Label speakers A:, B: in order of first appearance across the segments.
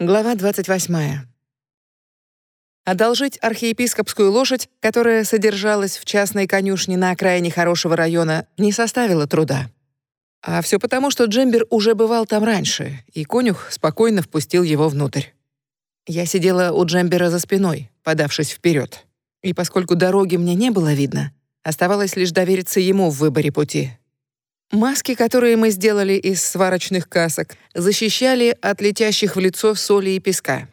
A: Глава 28. Одолжить архиепископскую лошадь, которая содержалась в частной конюшне на окраине хорошего района, не составило труда. А все потому, что Джембер уже бывал там раньше, и конюх спокойно впустил его внутрь. Я сидела у Джембера за спиной, подавшись вперед, и поскольку дороги мне не было видно, оставалось лишь довериться ему в выборе пути. Маски, которые мы сделали из сварочных касок, защищали от летящих в лицо соли и песка.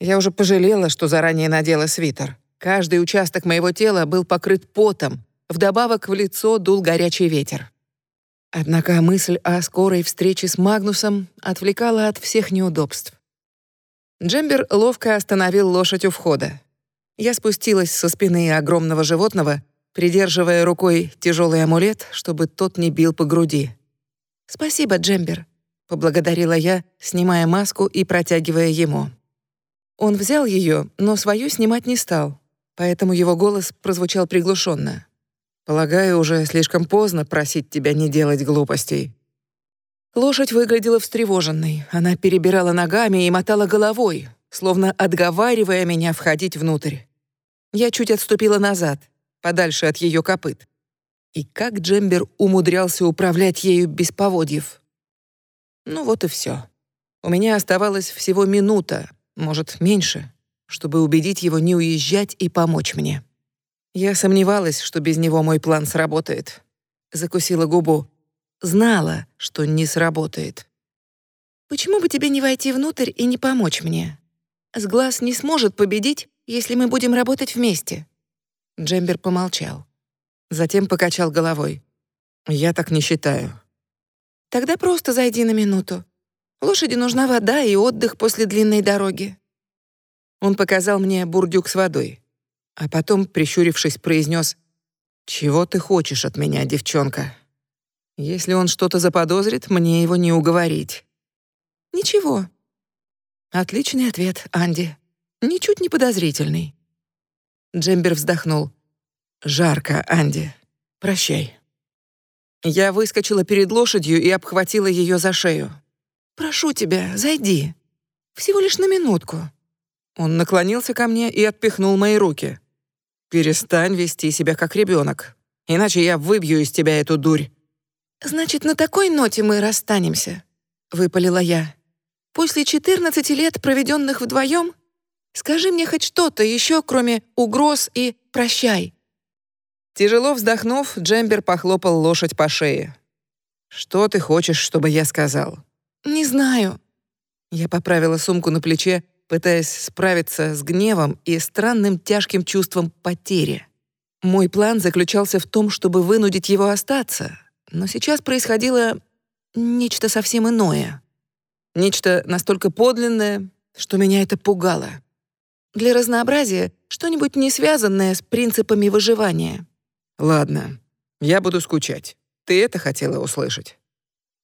A: Я уже пожалела, что заранее надела свитер. Каждый участок моего тела был покрыт потом, вдобавок в лицо дул горячий ветер. Однако мысль о скорой встрече с Магнусом отвлекала от всех неудобств. Джембер ловко остановил лошадь у входа. Я спустилась со спины огромного животного придерживая рукой тяжелый амулет, чтобы тот не бил по груди. «Спасибо, Джембер», — поблагодарила я, снимая маску и протягивая ему. Он взял ее, но свою снимать не стал, поэтому его голос прозвучал приглушенно. «Полагаю, уже слишком поздно просить тебя не делать глупостей». Лошадь выглядела встревоженной. Она перебирала ногами и мотала головой, словно отговаривая меня входить внутрь. Я чуть отступила назад — подальше от ее копыт. И как Джембер умудрялся управлять ею без поводьев? Ну вот и все. У меня оставалась всего минута, может, меньше, чтобы убедить его не уезжать и помочь мне. Я сомневалась, что без него мой план сработает. Закусила губу. Знала, что не сработает. «Почему бы тебе не войти внутрь и не помочь мне? С глаз не сможет победить, если мы будем работать вместе», Джембер помолчал. Затем покачал головой. «Я так не считаю». «Тогда просто зайди на минуту. Лошади нужна вода и отдых после длинной дороги». Он показал мне бурдюк с водой, а потом, прищурившись, произнес «Чего ты хочешь от меня, девчонка?» Если он что-то заподозрит, мне его не уговорить. «Ничего». Отличный ответ, Анди. Ничуть не подозрительный. Джембер вздохнул. «Жарко, Анди. Прощай». Я выскочила перед лошадью и обхватила ее за шею. «Прошу тебя, зайди. Всего лишь на минутку». Он наклонился ко мне и отпихнул мои руки. «Перестань вести себя как ребенок, иначе я выбью из тебя эту дурь». «Значит, на такой ноте мы расстанемся», — выпалила я. «После 14 лет, проведенных вдвоем, Скажи мне хоть что-то еще, кроме угроз и «прощай». Тяжело вздохнув, Джембер похлопал лошадь по шее. «Что ты хочешь, чтобы я сказал?» «Не знаю». Я поправила сумку на плече, пытаясь справиться с гневом и странным тяжким чувством потери. Мой план заключался в том, чтобы вынудить его остаться, но сейчас происходило нечто совсем иное. Нечто настолько подлинное, что меня это пугало. Для разнообразия что-нибудь не связанное с принципами выживания. Ладно, я буду скучать. Ты это хотела услышать?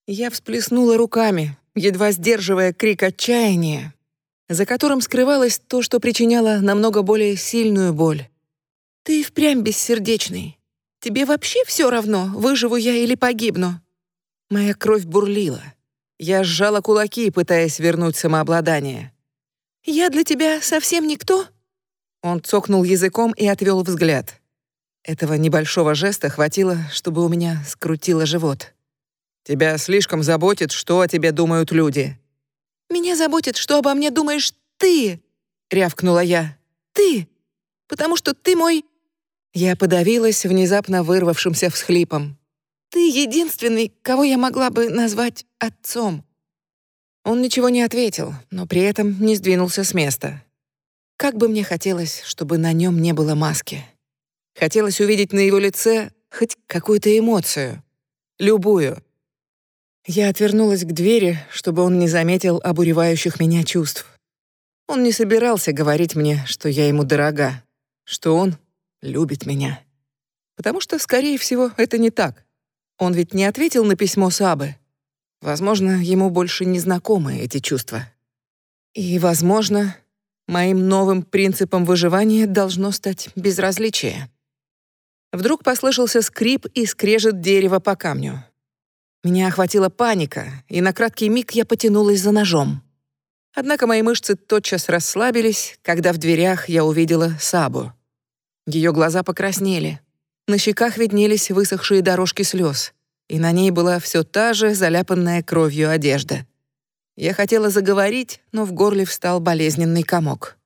A: Я всплеснула руками, едва сдерживая крик отчаяния, за которым скрывалось то, что причиняло намного более сильную боль. Ты впрямь бессердечный. Тебе вообще все равно, выживу я или погибну. Моя кровь бурлила. Я сжала кулаки, пытаясь вернуть самообладание. «Я для тебя совсем никто?» Он цокнул языком и отвел взгляд. Этого небольшого жеста хватило, чтобы у меня скрутило живот. «Тебя слишком заботит, что о тебе думают люди». «Меня заботит, что обо мне думаешь ты!» — рявкнула я. «Ты! Потому что ты мой...» Я подавилась внезапно вырвавшимся всхлипом. «Ты единственный, кого я могла бы назвать отцом». Он ничего не ответил, но при этом не сдвинулся с места. Как бы мне хотелось, чтобы на нем не было маски. Хотелось увидеть на его лице хоть какую-то эмоцию. Любую. Я отвернулась к двери, чтобы он не заметил обуревающих меня чувств. Он не собирался говорить мне, что я ему дорога, что он любит меня. Потому что, скорее всего, это не так. Он ведь не ответил на письмо Сабы. Возможно, ему больше не знакомы эти чувства. И, возможно, моим новым принципом выживания должно стать безразличие. Вдруг послышался скрип и скрежет дерева по камню. Меня охватила паника, и на краткий миг я потянулась за ножом. Однако мои мышцы тотчас расслабились, когда в дверях я увидела Сабу. Ее глаза покраснели. На щеках виднелись высохшие дорожки слез, и на ней была все та же заляпанная кровью одежда. Я хотела заговорить, но в горле встал болезненный комок.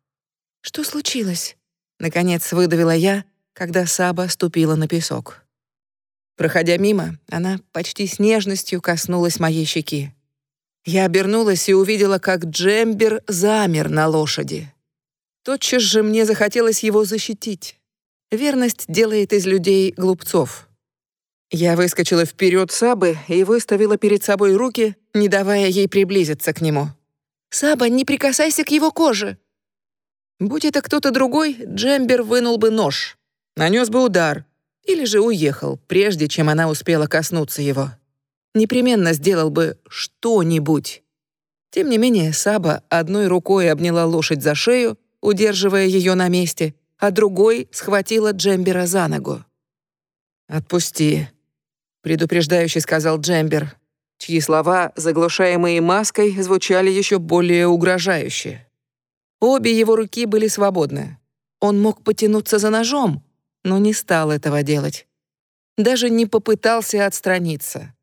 A: «Что случилось?» — наконец выдавила я, когда Саба ступила на песок. Проходя мимо, она почти с нежностью коснулась моей щеки. Я обернулась и увидела, как Джембер замер на лошади. Тотчас же мне захотелось его защитить. Верность делает из людей глупцов. Я выскочила вперед Сабы и выставила перед собой руки, не давая ей приблизиться к нему. «Саба, не прикасайся к его коже!» Будь это кто-то другой, Джембер вынул бы нож, нанес бы удар или же уехал, прежде чем она успела коснуться его. Непременно сделал бы что-нибудь. Тем не менее, Саба одной рукой обняла лошадь за шею, удерживая ее на месте, а другой схватила Джембера за ногу. «Отпусти», — предупреждающе сказал Джембер, чьи слова, заглушаемые маской, звучали еще более угрожающе. Обе его руки были свободны. Он мог потянуться за ножом, но не стал этого делать. Даже не попытался отстраниться.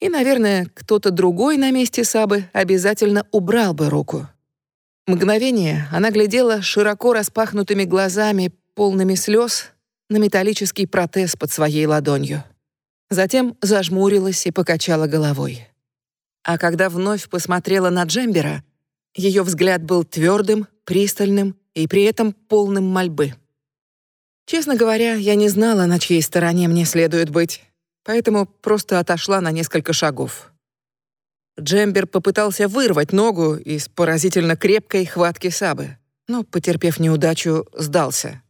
A: И, наверное, кто-то другой на месте Сабы обязательно убрал бы руку. Мгновение она глядела широко распахнутыми глазами, полными слез, на металлический протез под своей ладонью. Затем зажмурилась и покачала головой. А когда вновь посмотрела на Джембера, ее взгляд был твердым, пристальным и при этом полным мольбы. Честно говоря, я не знала, на чьей стороне мне следует быть поэтому просто отошла на несколько шагов. Джембер попытался вырвать ногу из поразительно крепкой хватки Сабы, но, потерпев неудачу, сдался.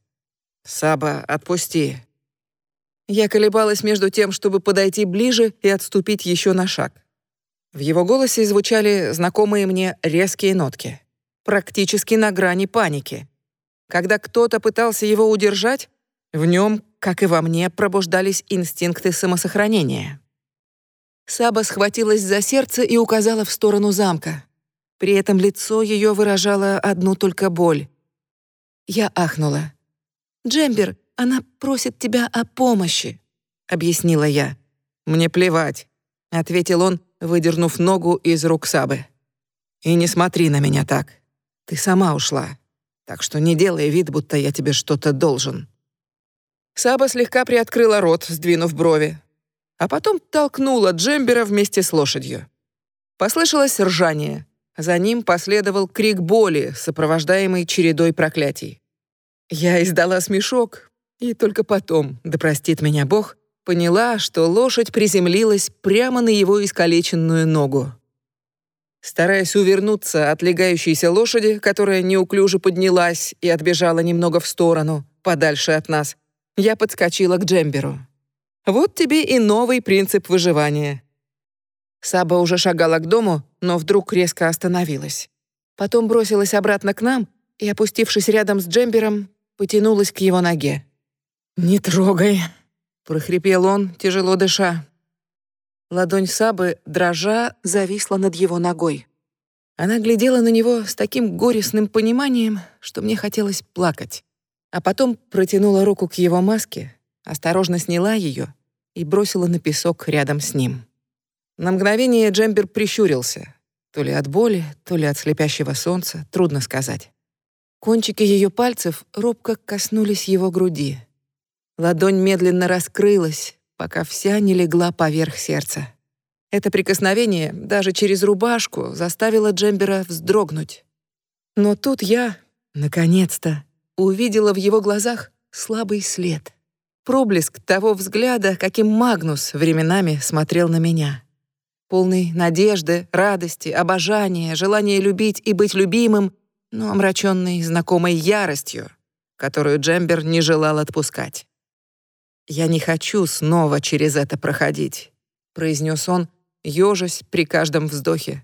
A: «Саба, отпусти». Я колебалась между тем, чтобы подойти ближе и отступить еще на шаг. В его голосе звучали знакомые мне резкие нотки, практически на грани паники. Когда кто-то пытался его удержать, в нем как и во мне, пробуждались инстинкты самосохранения. Саба схватилась за сердце и указала в сторону замка. При этом лицо ее выражало одну только боль. Я ахнула. «Джембер, она просит тебя о помощи», — объяснила я. «Мне плевать», — ответил он, выдернув ногу из рук Сабы. «И не смотри на меня так. Ты сама ушла. Так что не делай вид, будто я тебе что-то должен». Саба слегка приоткрыла рот, сдвинув брови, а потом толкнула Джембера вместе с лошадью. Послышалось ржание. За ним последовал крик боли, сопровождаемый чередой проклятий. Я издала смешок, и только потом, да простит меня Бог, поняла, что лошадь приземлилась прямо на его искалеченную ногу. Стараясь увернуться от легающейся лошади, которая неуклюже поднялась и отбежала немного в сторону, подальше от нас, я подскочила к Джемберу. Вот тебе и новый принцип выживания. Саба уже шагала к дому, но вдруг резко остановилась. Потом бросилась обратно к нам и, опустившись рядом с Джембером, потянулась к его ноге. «Не трогай», — прохрипел он, тяжело дыша. Ладонь Сабы, дрожа, зависла над его ногой. Она глядела на него с таким горестным пониманием, что мне хотелось плакать а потом протянула руку к его маске, осторожно сняла ее и бросила на песок рядом с ним. На мгновение Джембер прищурился, то ли от боли, то ли от слепящего солнца, трудно сказать. Кончики ее пальцев робко коснулись его груди. Ладонь медленно раскрылась, пока вся не легла поверх сердца. Это прикосновение даже через рубашку заставило Джембера вздрогнуть. Но тут я, наконец-то, увидела в его глазах слабый след. Проблеск того взгляда, каким Магнус временами смотрел на меня. Полный надежды, радости, обожания, желания любить и быть любимым, но омраченный знакомой яростью, которую Джембер не желал отпускать. «Я не хочу снова через это проходить», — произнес он, ёжась при каждом вздохе.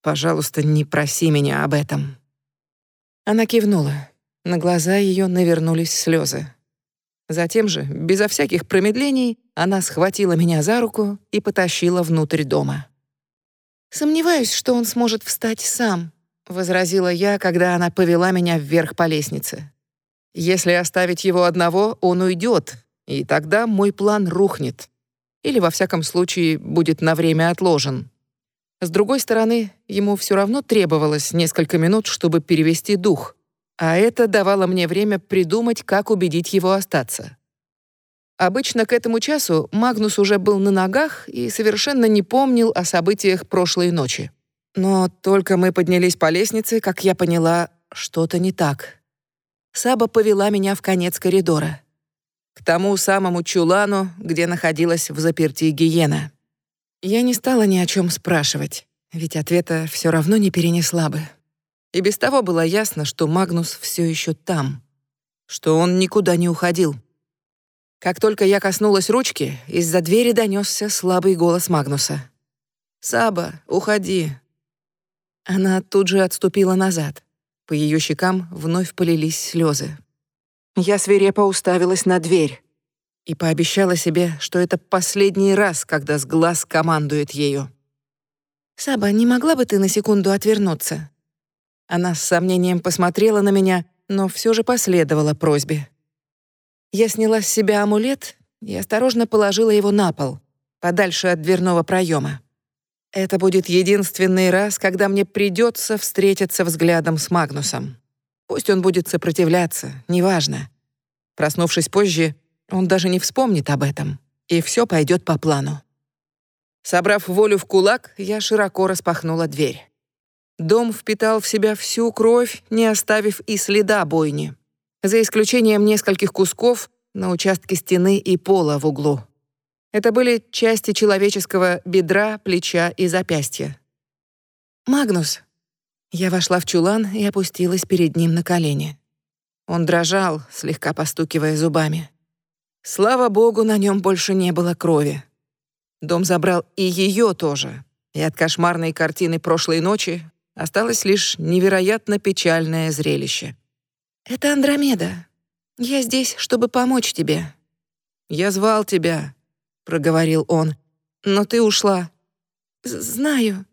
A: «Пожалуйста, не проси меня об этом». Она кивнула. На глаза ее навернулись слезы. Затем же, безо всяких промедлений, она схватила меня за руку и потащила внутрь дома. «Сомневаюсь, что он сможет встать сам», — возразила я, когда она повела меня вверх по лестнице. «Если оставить его одного, он уйдет, и тогда мой план рухнет. Или, во всяком случае, будет на время отложен. С другой стороны, ему все равно требовалось несколько минут, чтобы перевести дух, а это давало мне время придумать, как убедить его остаться. Обычно к этому часу Магнус уже был на ногах и совершенно не помнил о событиях прошлой ночи. Но только мы поднялись по лестнице, как я поняла, что-то не так. Саба повела меня в конец коридора. К тому самому чулану, где находилась в заперти гиена. Я не стала ни о чем спрашивать, ведь ответа все равно не перенесла бы. И без того было ясно, что Магнус все еще там, что он никуда не уходил. Как только я коснулась ручки, из-за двери донесся слабый голос Магнуса. «Саба, уходи, она тут же отступила назад. По ее щекам вновь полились слезы. Я свирепо уставилась на дверь и пообещала себе, что это последний раз, когда с глаз командует ею. «Саба, не могла бы ты на секунду отвернуться?» Она с сомнением посмотрела на меня, но все же последовала просьбе. Я сняла с себя амулет и осторожно положила его на пол, подальше от дверного проема. Это будет единственный раз, когда мне придется встретиться взглядом с Магнусом. Пусть он будет сопротивляться, неважно. Проснувшись позже, он даже не вспомнит об этом, и все пойдет по плану. Собрав волю в кулак, я широко распахнула дверь. Дом впитал в себя всю кровь, не оставив и следа бойни, за исключением нескольких кусков на участке стены и пола в углу. Это были части человеческого бедра, плеча и запястья. «Магнус!» Я вошла в чулан и опустилась перед ним на колени. Он дрожал, слегка постукивая зубами. Слава богу, на нем больше не было крови. Дом забрал и ее тоже, и от кошмарной картины прошлой ночи осталось лишь невероятно печальное зрелище. «Это Андромеда. Я здесь, чтобы помочь тебе». «Я звал тебя», проговорил он. Но ты ушла. Знаю.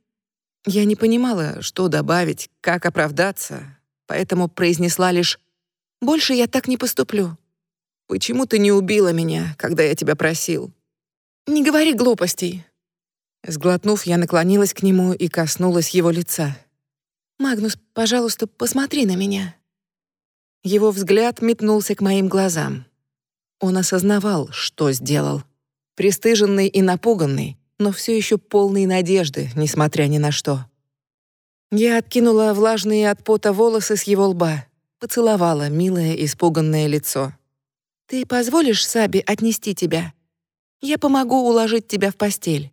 A: Я не понимала, что добавить, как оправдаться, поэтому произнесла лишь: "Больше я так не поступлю". Почему ты не убила меня, когда я тебя просил? Не говори глупостей. Сглотнув, я наклонилась к нему и коснулась его лица. Магнус, пожалуйста, посмотри на меня. Его взгляд метнулся к моим глазам. Он осознавал, что сделал пристыженный и напуганный, но все еще полный надежды, несмотря ни на что. Я откинула влажные от пота волосы с его лба, поцеловала милое испуганное лицо. «Ты позволишь Саби отнести тебя? Я помогу уложить тебя в постель».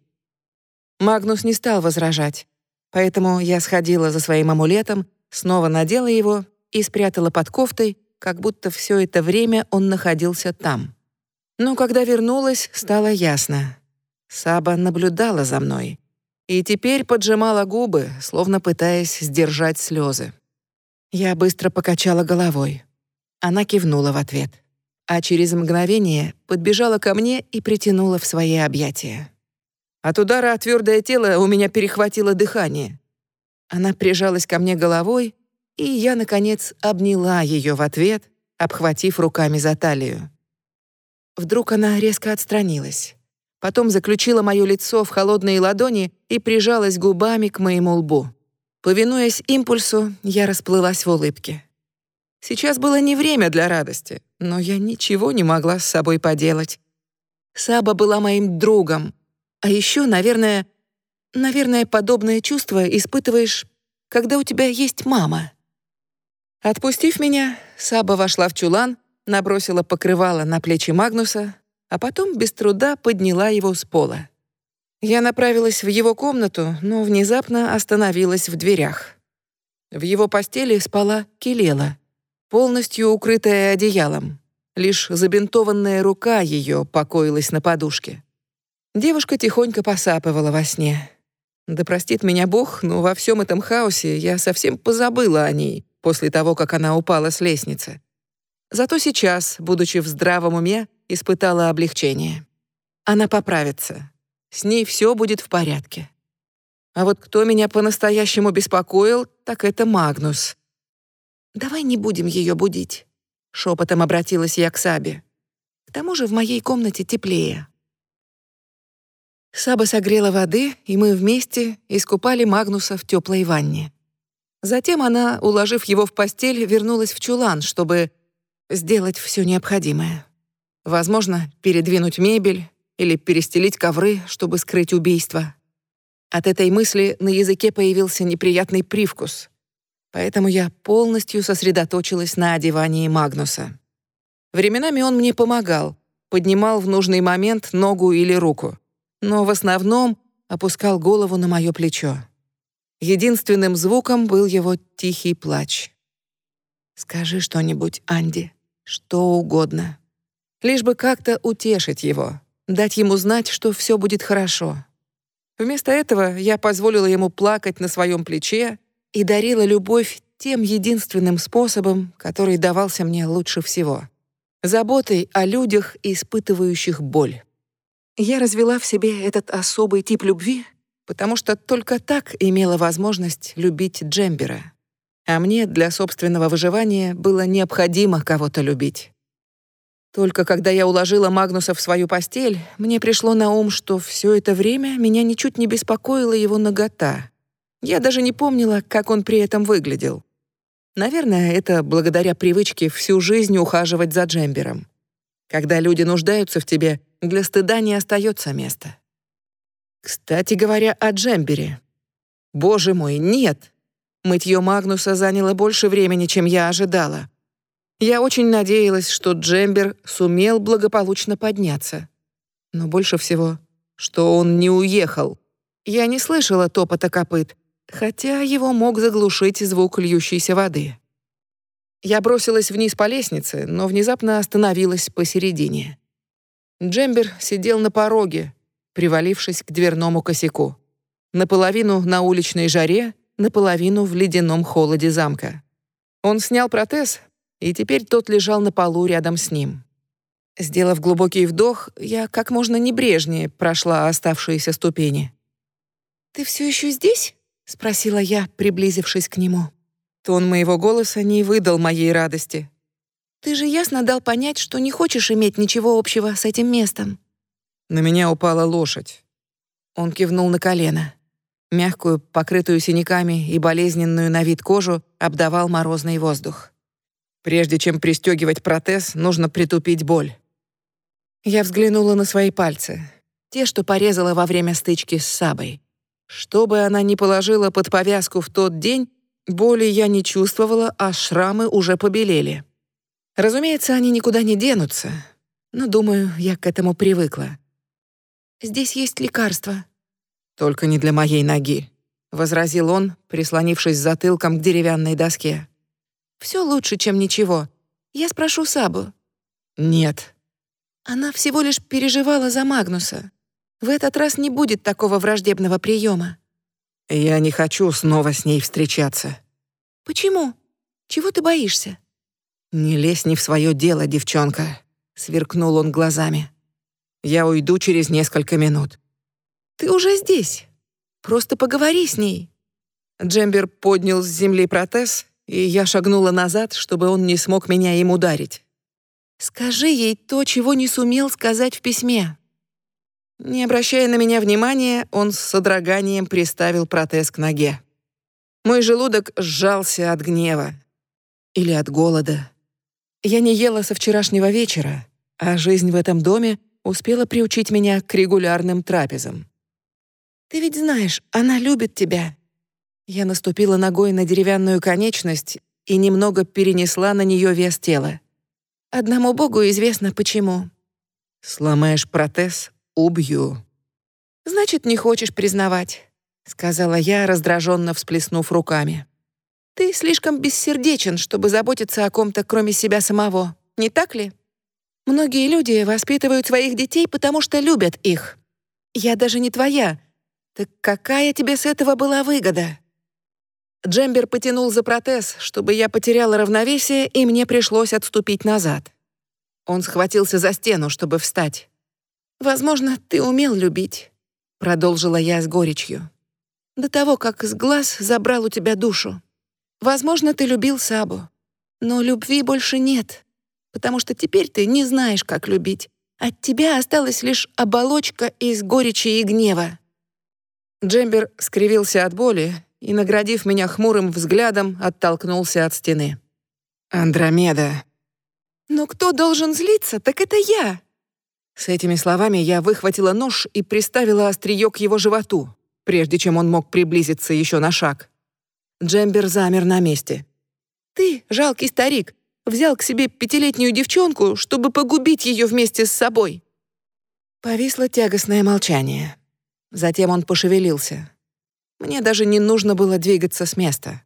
A: Магнус не стал возражать, поэтому я сходила за своим амулетом, снова надела его и спрятала под кофтой, как будто все это время он находился там. Но когда вернулась, стало ясно. Саба наблюдала за мной и теперь поджимала губы, словно пытаясь сдержать слезы. Я быстро покачала головой. Она кивнула в ответ, а через мгновение подбежала ко мне и притянула в свои объятия. От удара твердое тело у меня перехватило дыхание. Она прижалась ко мне головой, и я, наконец, обняла ее в ответ, обхватив руками за талию. Вдруг она резко отстранилась. Потом заключила моё лицо в холодные ладони и прижалась губами к моему лбу. Повинуясь импульсу, я расплылась в улыбке. Сейчас было не время для радости, но я ничего не могла с собой поделать. Саба была моим другом. А ещё, наверное, наверное, подобное чувство испытываешь, когда у тебя есть мама. Отпустив меня, Саба вошла в чулан набросила покрывало на плечи Магнуса, а потом без труда подняла его с пола. Я направилась в его комнату, но внезапно остановилась в дверях. В его постели спала Келела, полностью укрытая одеялом. Лишь забинтованная рука ее покоилась на подушке. Девушка тихонько посапывала во сне. Да простит меня Бог, но во всем этом хаосе я совсем позабыла о ней после того, как она упала с лестницы. Зато сейчас, будучи в здравом уме, испытала облегчение. Она поправится. С ней все будет в порядке. А вот кто меня по-настоящему беспокоил, так это Магнус.
B: «Давай не будем ее будить», — шепотом обратилась я к Сабе. «К тому же в моей комнате теплее».
A: Саба согрела воды, и мы вместе искупали Магнуса в теплой ванне. Затем она, уложив его в постель, вернулась в чулан, чтобы сделать все необходимое. Возможно, передвинуть мебель или перестелить ковры, чтобы скрыть убийство. От этой мысли на языке появился неприятный привкус. Поэтому я полностью сосредоточилась на одевании Магнуса. Временами он мне помогал, поднимал в нужный момент ногу или руку, но в основном опускал голову на мое плечо. Единственным звуком был его тихий плач. «Скажи что-нибудь, Анди, что угодно. Лишь бы как-то утешить его, дать ему знать, что все будет хорошо». Вместо этого я позволила ему плакать на своем плече и дарила любовь тем единственным способом, который давался мне лучше всего — заботой о людях, испытывающих боль. Я развела в себе этот особый тип любви, потому что только так имела возможность любить Джембера. А мне для собственного выживания было необходимо кого-то любить. Только когда я уложила Магнуса в свою постель, мне пришло на ум, что все это время меня ничуть не беспокоила его нагота. Я даже не помнила, как он при этом выглядел. Наверное, это благодаря привычке всю жизнь ухаживать за Джембером. Когда люди нуждаются в тебе, для стыда не остается места. Кстати говоря, о джембере. Боже мой, нет! Мытье Магнуса заняло больше времени, чем я ожидала. Я очень надеялась, что джембер сумел благополучно подняться. Но больше всего, что он не уехал. Я не слышала топота копыт, хотя его мог заглушить звук льющейся воды. Я бросилась вниз по лестнице, но внезапно остановилась посередине. Джембер сидел на пороге, привалившись к дверному косяку. Наполовину на уличной жаре, наполовину в ледяном холоде замка. Он снял протез, и теперь тот лежал на полу рядом с ним. Сделав глубокий вдох, я как можно небрежнее прошла оставшиеся ступени.
B: «Ты все еще здесь?» — спросила я, приблизившись к нему.
A: Тон моего голоса не выдал моей радости.
B: «Ты же ясно дал понять, что не хочешь иметь ничего общего с этим местом.
A: На меня упала лошадь. Он кивнул на колено. Мягкую, покрытую синяками и болезненную на вид кожу обдавал морозный воздух. Прежде чем пристегивать протез, нужно притупить боль. Я взглянула на свои пальцы, те, что порезала во время стычки с Сабой. Что бы она ни положила под повязку в тот день, боли я не чувствовала, а шрамы уже побелели. Разумеется, они никуда не денутся, но, думаю, я к этому привыкла.
B: Здесь есть лекарство».
A: «Только не для моей ноги», — возразил он, прислонившись затылком к деревянной доске.
B: «Все лучше, чем ничего. Я спрошу Сабу».
A: «Нет».
B: Она всего лишь переживала за Магнуса. В этот раз не будет такого враждебного приема.
A: «Я не хочу снова с ней встречаться».
B: «Почему? Чего ты боишься?»
A: «Не лезь не в свое дело, девчонка», — сверкнул он глазами. Я уйду через несколько минут.
B: Ты уже здесь. Просто поговори с ней.
A: Джембер поднял с земли протез, и я шагнула назад, чтобы он не смог меня им ударить.
B: Скажи ей то, чего не сумел сказать в письме.
A: Не обращая на меня внимания, он с содроганием приставил протез к ноге. Мой желудок сжался от гнева. Или от голода. Я не ела со вчерашнего вечера, а жизнь в этом доме успела приучить меня к регулярным трапезам.
B: «Ты ведь знаешь, она любит тебя».
A: Я наступила ногой на деревянную конечность и немного перенесла на нее вес тела.
B: Одному Богу известно почему.
A: «Сломаешь протез — убью».
B: «Значит, не хочешь признавать», — сказала я, раздраженно всплеснув руками. «Ты слишком бессердечен, чтобы заботиться о ком-то, кроме себя самого, не так ли?» Многие люди воспитывают своих детей, потому что любят их. Я даже не твоя. Так какая тебе с этого была выгода?»
A: Джембер потянул за протез, чтобы я потеряла равновесие, и мне пришлось отступить назад. Он схватился за стену, чтобы встать.
B: «Возможно, ты умел любить», — продолжила я с горечью. До того, как с глаз забрал у тебя душу. Возможно, ты любил Сабу, но любви больше нет, потому что теперь ты не знаешь, как любить. От тебя осталась лишь оболочка из горечи и гнева».
A: Джембер скривился от боли и, наградив меня хмурым взглядом, оттолкнулся от стены. «Андромеда».
B: «Но кто должен злиться, так это я».
A: С этими словами я выхватила нож и приставила острие к его животу, прежде чем он мог приблизиться еще на шаг. Джембер замер на месте.
B: «Ты, жалкий старик, взял к себе пятилетнюю девчонку, чтобы погубить ее вместе с собой».
A: Повисло тягостное молчание. Затем он пошевелился. Мне даже не нужно было двигаться с места.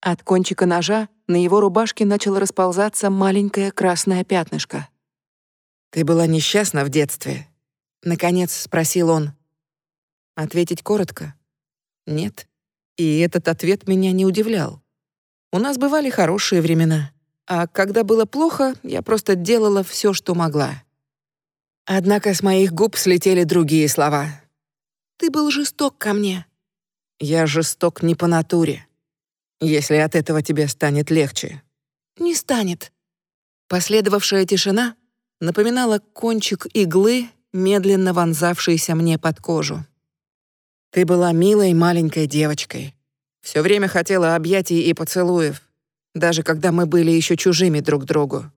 A: От кончика ножа на его рубашке начало расползаться маленькое красное пятнышко. «Ты была несчастна в детстве?» — наконец спросил он. Ответить коротко? Нет. И этот ответ меня не удивлял. У нас бывали хорошие времена, а когда было плохо, я просто делала все, что могла. Однако с моих губ слетели другие слова.
B: «Ты был жесток ко мне».
A: «Я жесток не по натуре», если от этого тебе станет легче.
B: Не станет.
A: Последовавшая тишина напоминала кончик иглы, медленно вонзавшейся мне под кожу. Ты была милой маленькой девочкой. Все время хотела объятий и поцелуев, даже когда мы были еще чужими друг другу.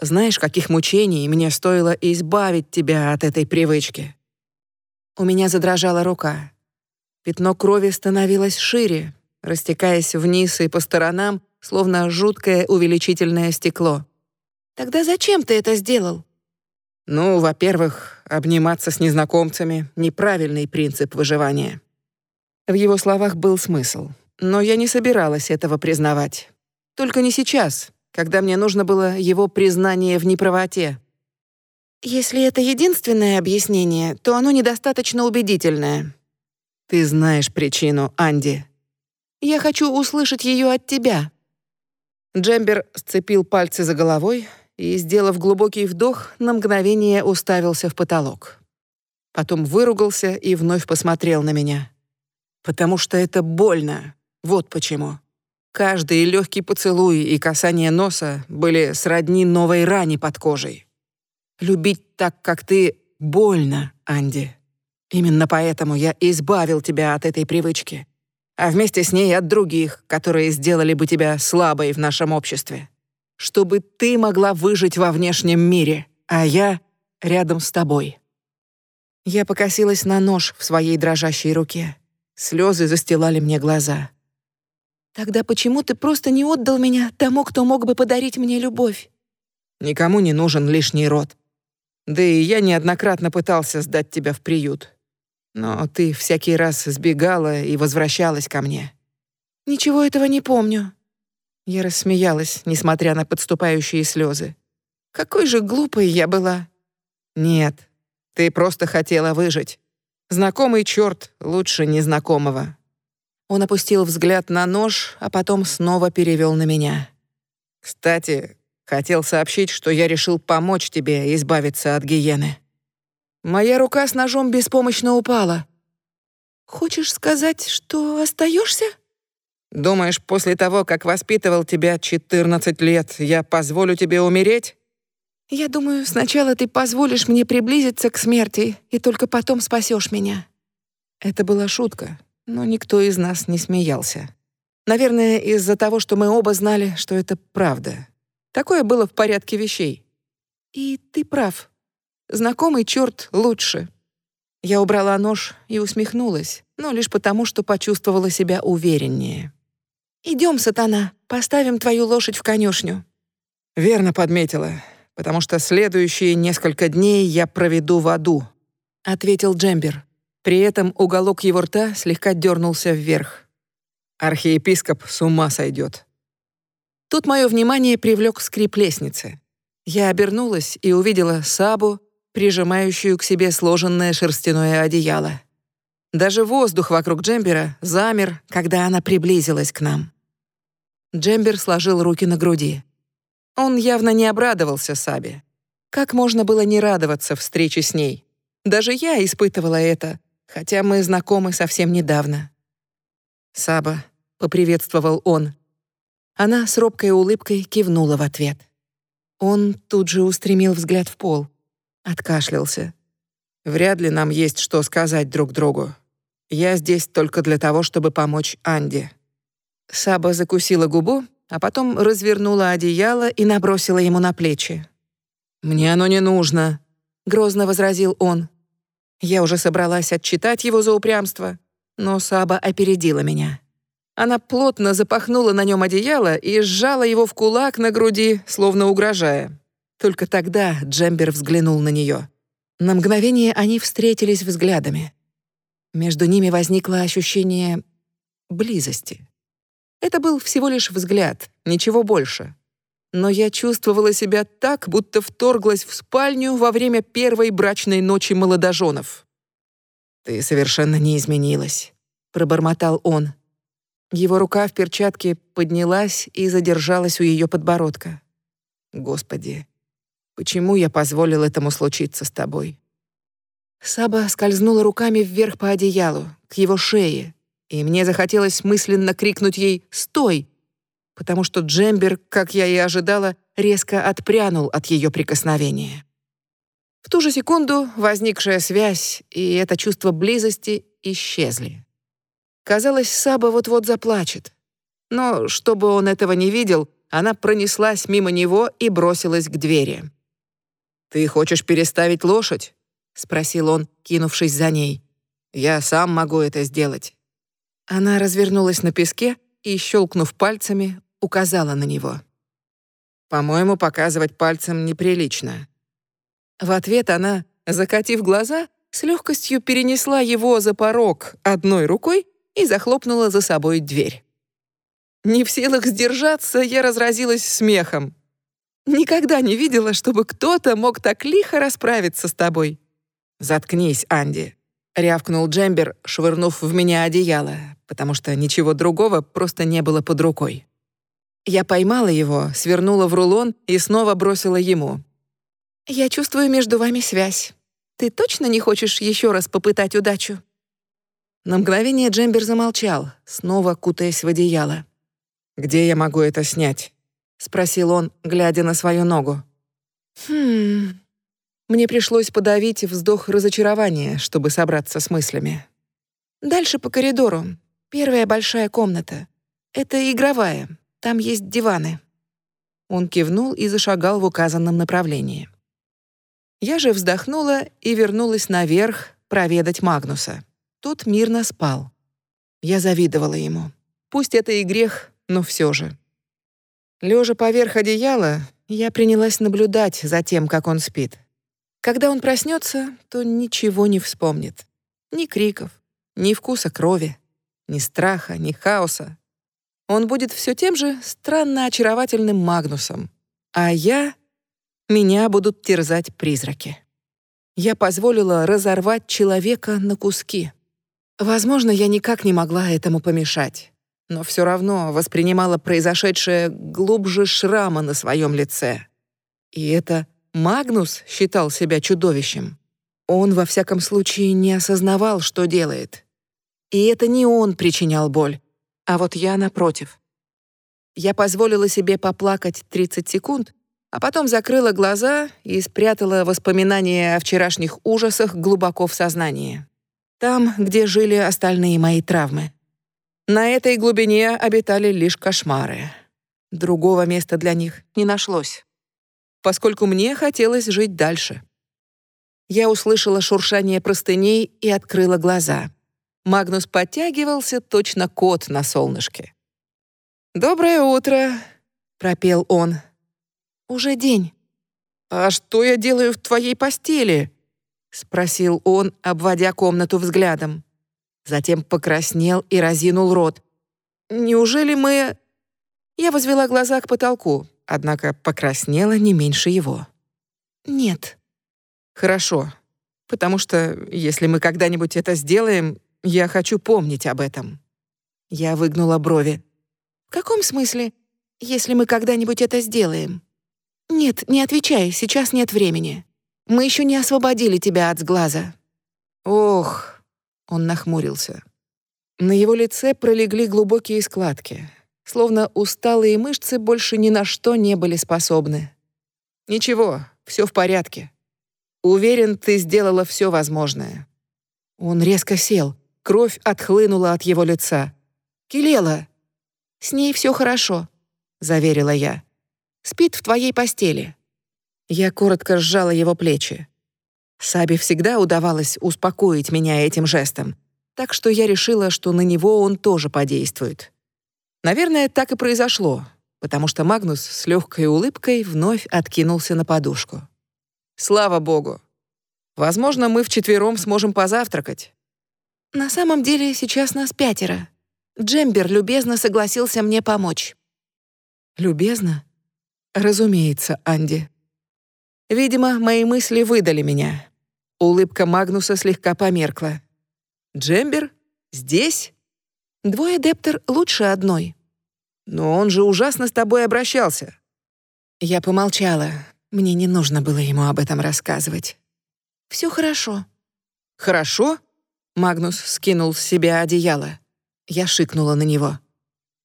A: Знаешь, каких мучений мне стоило избавить тебя от этой привычки? У меня задрожала рука. Пятно крови становилось шире, растекаясь вниз и по сторонам, словно жуткое увеличительное стекло.
B: «Тогда зачем ты это сделал?»
A: «Ну, во-первых, обниматься с незнакомцами — неправильный принцип выживания». В его словах был смысл, но я не собиралась этого признавать. Только не сейчас, когда мне нужно было его признание в неправоте.
B: «Если это единственное объяснение, то оно недостаточно убедительное».
A: «Ты знаешь причину, Анди»,
B: я хочу услышать ее от тебя».
A: Джембер сцепил пальцы за головой и, сделав глубокий вдох, на мгновение уставился в потолок. Потом выругался и вновь посмотрел на меня. «Потому что это больно. Вот почему. Каждый легкий поцелуй и касание носа были сродни новой ране под кожей. Любить так, как ты, больно, Анди. Именно поэтому я избавил тебя от этой привычки а вместе с ней от других, которые сделали бы тебя слабой в нашем обществе. Чтобы ты могла выжить во внешнем мире, а я рядом с тобой. Я покосилась на нож в своей дрожащей руке. Слезы застилали мне глаза.
B: Тогда почему ты просто не отдал меня тому, кто мог бы подарить мне любовь?
A: Никому не нужен лишний род. Да и я неоднократно пытался сдать тебя в приют. Но ты всякий раз сбегала и возвращалась ко мне.
B: Ничего этого не помню.
A: Я рассмеялась, несмотря на подступающие слезы. Какой же глупой я была. Нет, ты просто хотела выжить. Знакомый черт лучше незнакомого. Он опустил взгляд на нож, а потом снова перевел на меня. Кстати, хотел сообщить, что я решил помочь тебе избавиться от гиены. Моя рука с ножом беспомощно упала.
B: «Хочешь сказать, что остаешься?
A: «Думаешь, после того, как воспитывал тебя 14 лет, я позволю тебе умереть?»
B: «Я думаю, сначала ты позволишь мне приблизиться к смерти, и только потом спасешь меня».
A: Это была шутка, но никто из нас не смеялся. Наверное, из-за того, что мы оба знали, что это правда. Такое было в порядке вещей.
B: «И ты прав»,
A: Знакомый черт лучше. Я убрала нож и усмехнулась, но лишь потому, что почувствовала себя увереннее.
B: Идем, сатана, поставим твою лошадь в конюшню.
A: Верно подметила, потому что следующие несколько дней я проведу в аду, ответил Джембер. При этом уголок его рта слегка дернулся вверх. Архиепископ с ума сойдет. Тут мое внимание привлек скрип лестницы. Я обернулась и увидела Сабу, прижимающую к себе сложенное шерстяное одеяло. Даже воздух вокруг Джембера замер, когда она приблизилась к нам. Джембер сложил руки на груди. Он явно не обрадовался Сабе. Как можно было не радоваться встрече с ней? Даже я испытывала это, хотя мы знакомы совсем недавно. «Саба», — поприветствовал он. Она с робкой улыбкой кивнула в ответ. Он тут же устремил взгляд в пол. Откашлялся. «Вряд ли нам есть что сказать друг другу. Я здесь только для того, чтобы помочь Анде». Саба закусила губу, а потом развернула одеяло и набросила ему на плечи. «Мне оно не нужно», — грозно возразил он. Я уже собралась отчитать его за упрямство, но Саба опередила меня. Она плотно запахнула на нем одеяло и сжала его в кулак на груди, словно угрожая. Только тогда Джембер взглянул на нее. На мгновение они встретились взглядами. Между ними возникло ощущение близости. Это был всего лишь взгляд, ничего больше. Но я чувствовала себя так, будто вторглась в спальню во время первой брачной ночи молодоженов. «Ты совершенно не изменилась», — пробормотал он. Его рука в перчатке поднялась и задержалась у ее подбородка. «Господи, почему я позволил этому случиться с тобой?» Саба скользнула руками вверх по одеялу, к его шее, и мне захотелось мысленно крикнуть ей «Стой!», потому что Джембер, как я и ожидала, резко отпрянул от ее прикосновения. В ту же секунду возникшая связь и это чувство близости исчезли. Казалось, Саба вот-вот заплачет. Но, чтобы он этого не видел, она пронеслась мимо него и бросилась к двери. «Ты хочешь переставить лошадь?» — спросил он, кинувшись за ней. «Я сам могу это сделать». Она развернулась на песке и, щелкнув пальцами, указала на него. «По-моему, показывать пальцем неприлично». В ответ она, закатив глаза, с легкостью перенесла его за порог одной рукой и захлопнула за собой дверь. Не в силах сдержаться, я разразилась смехом. Никогда не видела, чтобы кто-то мог так лихо расправиться с тобой. Заткнись, Анди, рявкнул Джембер, швырнув в меня одеяло, потому что ничего другого просто не было под рукой. Я поймала его, свернула в рулон и снова бросила ему. «Я чувствую между вами связь. Ты точно не хочешь еще раз попытать удачу?» На мгновение Джембер замолчал, снова кутаясь в одеяло. «Где я могу это снять?» — спросил он, глядя на свою ногу. «Хм...» Мне пришлось подавить вздох разочарования, чтобы собраться с мыслями. Дальше по коридору. Первая большая комната. Это игровая. Там есть диваны. Он кивнул и зашагал в указанном направлении. Я же вздохнула и вернулась наверх проведать Магнуса. Тот мирно спал. Я завидовала ему. Пусть это и грех, но все же. Лежа поверх одеяла, я принялась наблюдать за тем, как он спит. Когда он проснется, то ничего не вспомнит. Ни криков, ни вкуса крови, ни страха, ни хаоса. Он будет все тем же странно очаровательным Магнусом. А я... Меня будут терзать призраки. Я позволила разорвать человека на куски. Возможно, я никак не могла этому помешать, но все равно воспринимала произошедшее глубже шрама на своем лице. И это Магнус считал себя чудовищем. Он, во всяком случае, не осознавал, что делает. И это не он причинял боль, а вот я напротив. Я позволила себе поплакать 30 секунд, а потом закрыла глаза и спрятала воспоминания о вчерашних ужасах глубоко в сознании. Там, где жили остальные мои травмы. На этой глубине обитали лишь кошмары. Другого места для них не нашлось поскольку мне хотелось жить дальше. Я услышала шуршание простыней и открыла глаза. Магнус подтягивался, точно кот на солнышке. «Доброе утро», — пропел он. «Уже день». «А что я делаю в твоей постели?» — спросил он, обводя комнату взглядом. Затем покраснел и разинул рот. «Неужели мы...» Я возвела глаза к потолку однако покраснела не меньше его. «Нет». «Хорошо, потому что если мы когда-нибудь это сделаем, я хочу помнить об этом». Я выгнула брови. «В каком смысле, если мы когда-нибудь это сделаем?» «Нет, не отвечай, сейчас нет времени. Мы еще не освободили тебя от сглаза». «Ох», — он нахмурился. На его лице пролегли глубокие складки, словно усталые мышцы больше ни на что не были способны. «Ничего, все в порядке. Уверен, ты сделала все возможное». Он резко сел, кровь отхлынула от его лица. «Келела!» «С ней все хорошо», — заверила я. «Спит в твоей постели». Я коротко сжала его плечи. Саби всегда удавалось успокоить меня этим жестом, так что я решила, что на него он тоже подействует. Наверное, так и произошло, потому что Магнус с легкой улыбкой вновь откинулся на подушку. Слава богу. Возможно, мы вчетвером сможем позавтракать. На самом деле сейчас нас пятеро. Джембер любезно согласился мне помочь. Любезно? Разумеется, Анди. Видимо, мои мысли выдали меня. Улыбка Магнуса слегка померкла. Джембер? Здесь? Двое Дептер лучше одной. Но он же ужасно с тобой обращался. Я помолчала. Мне не нужно было ему об этом рассказывать. Все хорошо. Хорошо? Магнус скинул с себя одеяло. Я шикнула на него.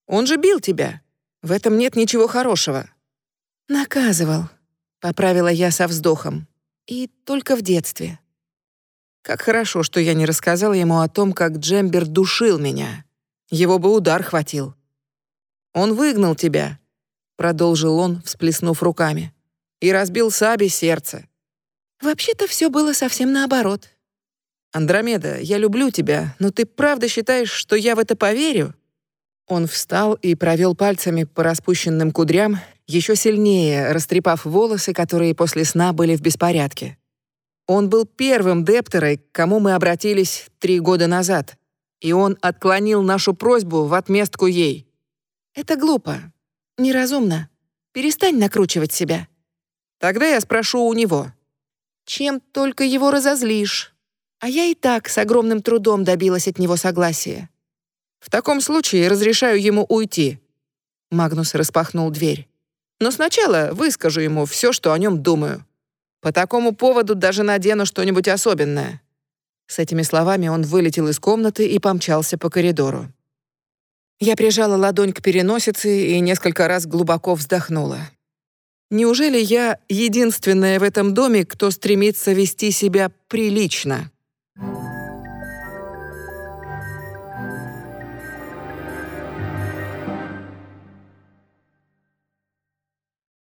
A: Он же бил тебя. В этом нет ничего хорошего. Наказывал, поправила я со вздохом. И только в детстве. Как хорошо, что я не рассказала ему о том, как Джембер душил меня. Его бы удар хватил. Он выгнал тебя, продолжил он, всплеснув руками, и разбил Саби сердце. Вообще-то все было совсем наоборот. Андромеда, я люблю тебя, но ты правда считаешь, что я в это поверю? Он встал и провел пальцами по распущенным кудрям, еще сильнее растрепав волосы, которые после сна были в беспорядке. Он был первым дептерой, к кому мы обратились три года назад, и он отклонил нашу просьбу в отместку ей. Это глупо, неразумно. Перестань накручивать себя. Тогда я спрошу у него. Чем только его разозлишь. А я и так с огромным трудом добилась от него согласия. В таком случае разрешаю ему уйти. Магнус распахнул дверь. Но сначала выскажу ему все, что о нем думаю. По такому поводу даже надену что-нибудь особенное». С этими словами он вылетел из комнаты и помчался по коридору. Я прижала ладонь к переносице и несколько раз глубоко вздохнула. Неужели я единственная в этом доме, кто стремится вести себя прилично?